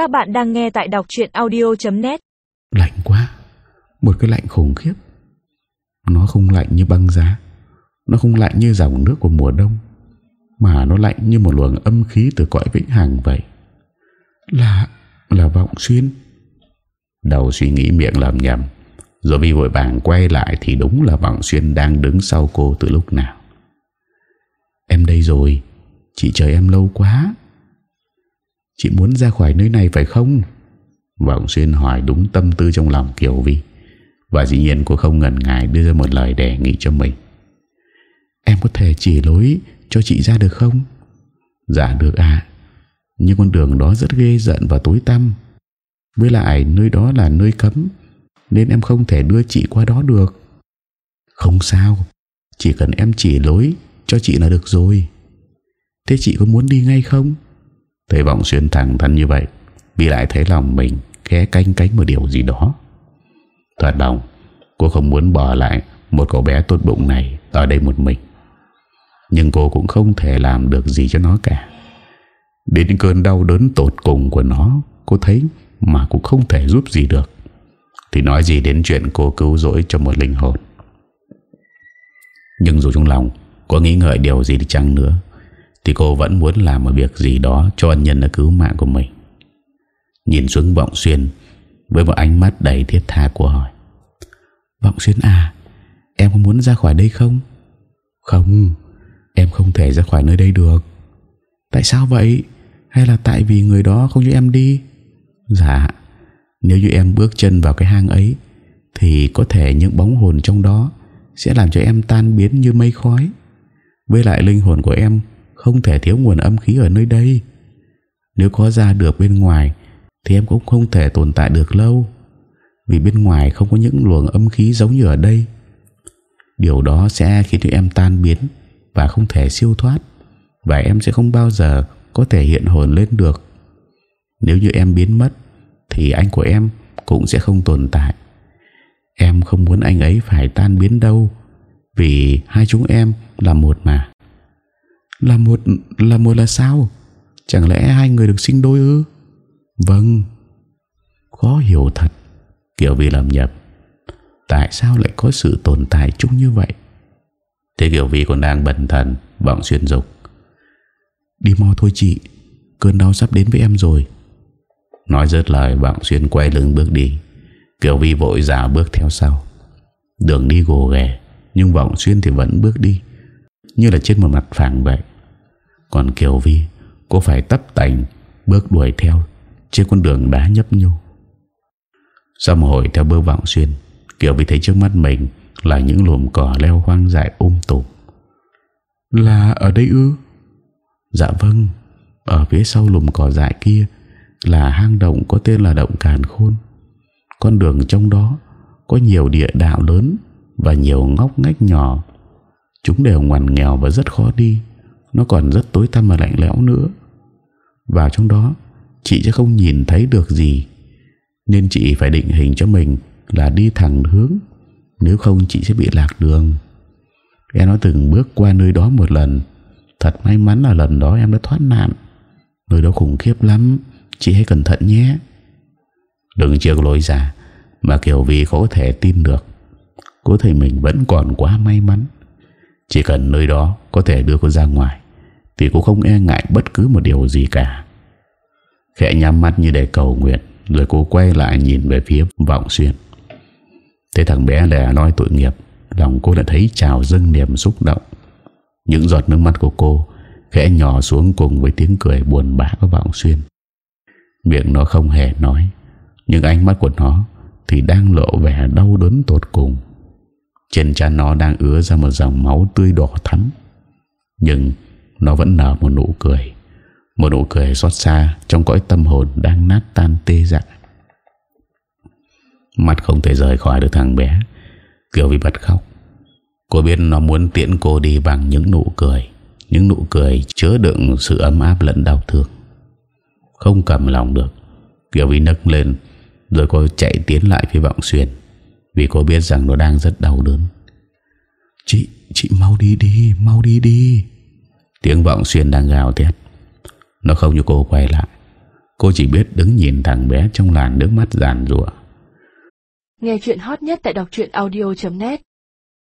Các bạn đang nghe tại đọc chuyện audio.net Lạnh quá. Một cái lạnh khủng khiếp. Nó không lạnh như băng giá. Nó không lạnh như dòng nước của mùa đông. Mà nó lạnh như một luồng âm khí từ cõi vĩnh hằng vậy. Là Là vọng xuyên. Đầu suy nghĩ miệng làm nhầm. Rồi vì vội vàng quay lại Thì đúng là vọng xuyên đang đứng sau cô từ lúc nào. Em đây rồi. Chị chờ em lâu quá. Chị muốn ra khỏi nơi này phải không? Vọng xuyên hỏi đúng tâm tư trong lòng Kiều Vi. Và dĩ nhiên cô không ngần ngại đưa ra một lời đề nghị cho mình. Em có thể chỉ lối cho chị ra được không? Dạ được à Nhưng con đường đó rất ghê giận và tối tăm. Với lại nơi đó là nơi cấm, Nên em không thể đưa chị qua đó được. Không sao. Chỉ cần em chỉ lối cho chị là được rồi. Thế chị có muốn đi ngay không? Thấy vọng xuyên thẳng thân như vậy, Vì lại thấy lòng mình Khẽ canh cánh một điều gì đó. Thật lòng, Cô không muốn bỏ lại Một cậu bé tốt bụng này Ở đây một mình. Nhưng cô cũng không thể làm được gì cho nó cả. Đến cơn đau đớn tột cùng của nó, Cô thấy Mà cũng không thể giúp gì được. Thì nói gì đến chuyện cô cứu rỗi cho một linh hồn. Nhưng dù trong lòng Có nghĩ ngợi điều gì đi chăng nữa thì cô vẫn muốn làm một việc gì đó Cho ân nhân đã cứu mạng của mình. Nhìn xuống vọng xuyên, Với một ánh mắt đầy thiết tha của hỏi, Vọng xuyên à Em có muốn ra khỏi đây không? Không, Em không thể ra khỏi nơi đây được. Tại sao vậy? Hay là tại vì người đó không cho em đi? Dạ Nếu như em bước chân vào cái hang ấy, Thì có thể những bóng hồn trong đó Sẽ làm cho em tan biến như mây khói. Với lại linh hồn của em không thể thiếu nguồn âm khí ở nơi đây. Nếu có ra được bên ngoài, Thì em cũng không thể tồn tại được lâu, Vì bên ngoài không có những luồng âm khí giống như ở đây. Điều đó sẽ khiến cho em tan biến Và không thể siêu thoát, Và em sẽ không bao giờ Có thể hiện hồn lên được. Nếu như em biến mất, Thì anh của em cũng sẽ không tồn tại. Em không muốn anh ấy phải tan biến đâu, Vì hai chúng em là một mà. Là một Là một là sao? Chẳng lẽ hai người được sinh đôi ư? Vâng. Khó hiểu thật. Kiểu vì lầm nhập Tại sao lại có sự tồn tại chung như vậy? Thế Kiều Vi còn đang bần thần, Vọng xuyên dục. Đi mau thôi chị. Cơn đau sắp đến với em rồi. Nói rớt lời, Vọng xuyên quay lưng bước đi. Kiều Vi vội giả bước theo sau. Đường đi gồ ghề, Nhưng Vọng xuyên thì vẫn bước đi. Như là trên một mặt phẳng vậy. Còn Kiều Vi Cô phải tấp tành, Bước đuổi theo Trên con đường đá nhấp nhô. Sau một hồi theo bước Vọng xuyên, Kiều Vi thấy trước mắt mình Là những lùm cỏ leo hoang dại ôm um tùm Là ở đây ư? Dạ vâng Ở phía sau lùm cỏ dại kia Là hang động có tên là động Càn Khôn. Con đường trong đó Có nhiều địa đạo lớn Và nhiều ngóc ngách nhỏ. Chúng đều ngoằn nghèo và rất khó đi. Nó còn rất tối tăm và lạnh lẽo nữa. Vào trong đó, Chị sẽ không nhìn thấy được gì. Nên chị phải định hình cho mình Là đi thẳng hướng, Nếu không chị sẽ bị lạc đường. Em nó từng bước qua nơi đó một lần. Thật may mắn là lần đó em đã thoát nạn. Nơi đó khủng khiếp lắm. Chị hãy cẩn thận nhé. Đừng chưa lối ra, Mà Kiều vì có thể tin được. Cô thấy mình vẫn còn quá may mắn. Chỉ cần nơi đó Có thể đưa cô ra ngoài, Thì cô không e ngại bất cứ một điều gì cả. Khẽ nhắm mắt như để cầu nguyện, Rồi cô quay lại nhìn về phía vọng xuyên. Thế thằng bé lè nói tội nghiệp, Lòng cô đã thấy trào dâng niềm xúc động. Những giọt nước mắt của cô Khẽ nhỏ xuống cùng với tiếng cười buồn bã của vọng xuyên. Miệng nó không hề nói, Nhưng ánh mắt của nó Thì đang lộ vẻ đau đớn tột cùng. Trên trán nó đang ứa ra một dòng máu tươi đỏ thắm. Nhưng Nó vẫn nở một nụ cười. Một nụ cười xót xa Trong cõi tâm hồn đang nát tan tê dại. Mắt không thể rời khỏi được thằng bé. Kiều vì bật khóc. Cô biết nó muốn tiễn cô đi bằng những nụ cười. Những nụ cười chứa đựng sự ấm áp lẫn đau thương. Không cầm lòng được. Kiều Vi nấc lên, Rồi cô chạy tiến lại phía vọng xuyên. Vì cô biết rằng nó đang rất đau đớn. Chị, chị mau đi đi Mau đi đi. Tiếng vọng xuyên đang gào thét. Nó không cho cô quay lại. Cô chỉ biết đứng nhìn thằng bé trong làn nước mắt giàn rủa Nghe chuyện hot nhất tại đọc audio.net